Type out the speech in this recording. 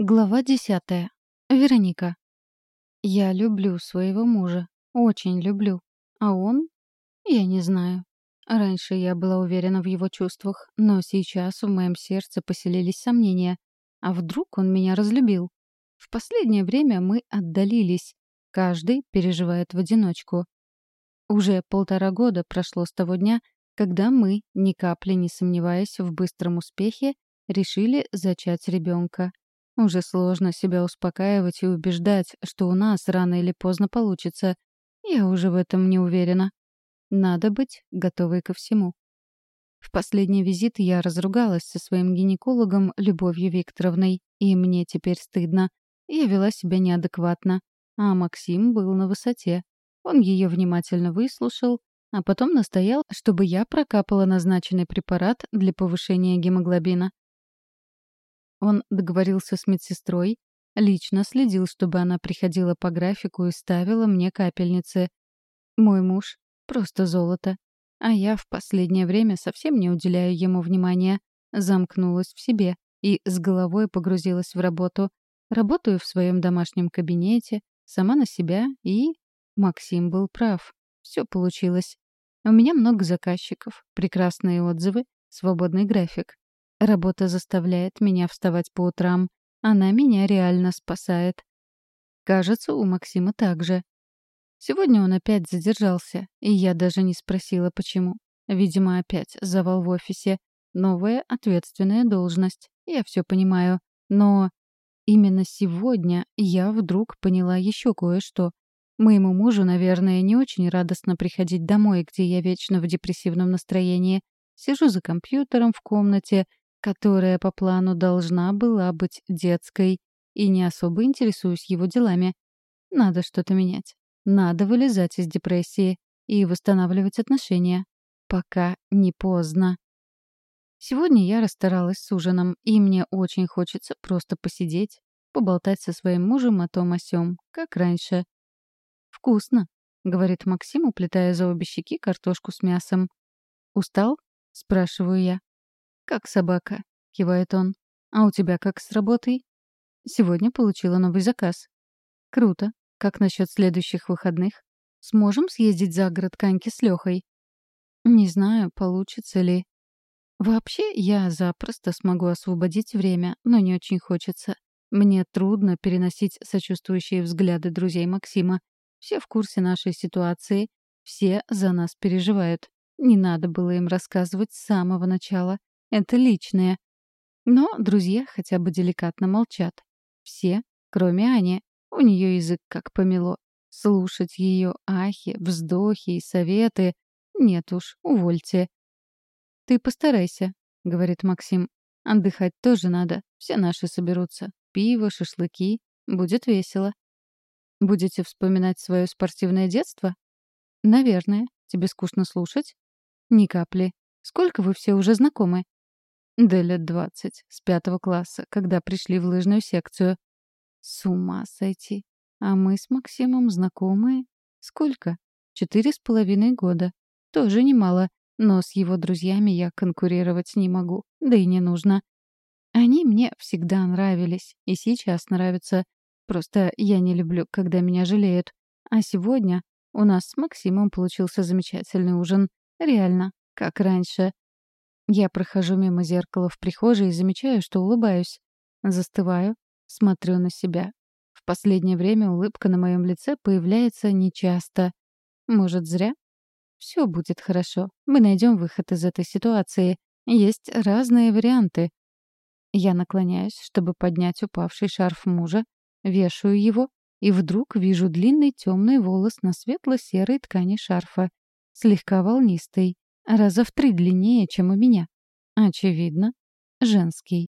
Глава десятая. Вероника. Я люблю своего мужа. Очень люблю. А он? Я не знаю. Раньше я была уверена в его чувствах, но сейчас в моем сердце поселились сомнения. А вдруг он меня разлюбил? В последнее время мы отдалились. Каждый переживает в одиночку. Уже полтора года прошло с того дня, когда мы, ни капли не сомневаясь в быстром успехе, решили зачать ребенка. Уже сложно себя успокаивать и убеждать, что у нас рано или поздно получится. Я уже в этом не уверена. Надо быть готовой ко всему. В последний визит я разругалась со своим гинекологом Любовью Викторовной, и мне теперь стыдно. Я вела себя неадекватно, а Максим был на высоте. Он ее внимательно выслушал, а потом настоял, чтобы я прокапала назначенный препарат для повышения гемоглобина. Он договорился с медсестрой, лично следил, чтобы она приходила по графику и ставила мне капельницы. Мой муж — просто золото. А я в последнее время совсем не уделяю ему внимания. Замкнулась в себе и с головой погрузилась в работу. Работаю в своем домашнем кабинете, сама на себя и... Максим был прав. Все получилось. У меня много заказчиков, прекрасные отзывы, свободный график. Работа заставляет меня вставать по утрам. Она меня реально спасает. Кажется, у Максима так же. Сегодня он опять задержался, и я даже не спросила, почему. Видимо, опять завал в офисе. Новая ответственная должность. Я все понимаю. Но именно сегодня я вдруг поняла еще кое-что. Моему мужу, наверное, не очень радостно приходить домой, где я вечно в депрессивном настроении. Сижу за компьютером в комнате которая по плану должна была быть детской, и не особо интересуюсь его делами. Надо что-то менять. Надо вылезать из депрессии и восстанавливать отношения. Пока не поздно. Сегодня я расстаралась с ужином, и мне очень хочется просто посидеть, поболтать со своим мужем о том о сём, как раньше. «Вкусно», — говорит Максим, уплетая за обе щеки картошку с мясом. «Устал?» — спрашиваю я. «Как собака», — кивает он. «А у тебя как с работой?» «Сегодня получила новый заказ». «Круто. Как насчет следующих выходных? Сможем съездить за город Каньки с Лехой?» «Не знаю, получится ли». «Вообще, я запросто смогу освободить время, но не очень хочется. Мне трудно переносить сочувствующие взгляды друзей Максима. Все в курсе нашей ситуации, все за нас переживают. Не надо было им рассказывать с самого начала. Это личное. Но друзья хотя бы деликатно молчат. Все, кроме Ани. У нее язык как помело. Слушать ее ахи, вздохи и советы нет уж, увольте. «Ты постарайся», — говорит Максим. «Отдыхать тоже надо. Все наши соберутся. Пиво, шашлыки. Будет весело». «Будете вспоминать свое спортивное детство?» «Наверное. Тебе скучно слушать?» «Ни капли. Сколько вы все уже знакомы?» Да лет двадцать, с пятого класса, когда пришли в лыжную секцию. С ума сойти. А мы с Максимом знакомые? Сколько? Четыре с половиной года. Тоже немало, но с его друзьями я конкурировать не могу, да и не нужно. Они мне всегда нравились, и сейчас нравятся. Просто я не люблю, когда меня жалеют. А сегодня у нас с Максимом получился замечательный ужин. Реально, как раньше. Я прохожу мимо зеркала в прихожей и замечаю, что улыбаюсь. Застываю, смотрю на себя. В последнее время улыбка на моем лице появляется нечасто. Может, зря? Все будет хорошо. Мы найдем выход из этой ситуации. Есть разные варианты. Я наклоняюсь, чтобы поднять упавший шарф мужа, вешаю его и вдруг вижу длинный темный волос на светло-серой ткани шарфа, слегка волнистый раза в три длиннее, чем у меня. Очевидно, женский.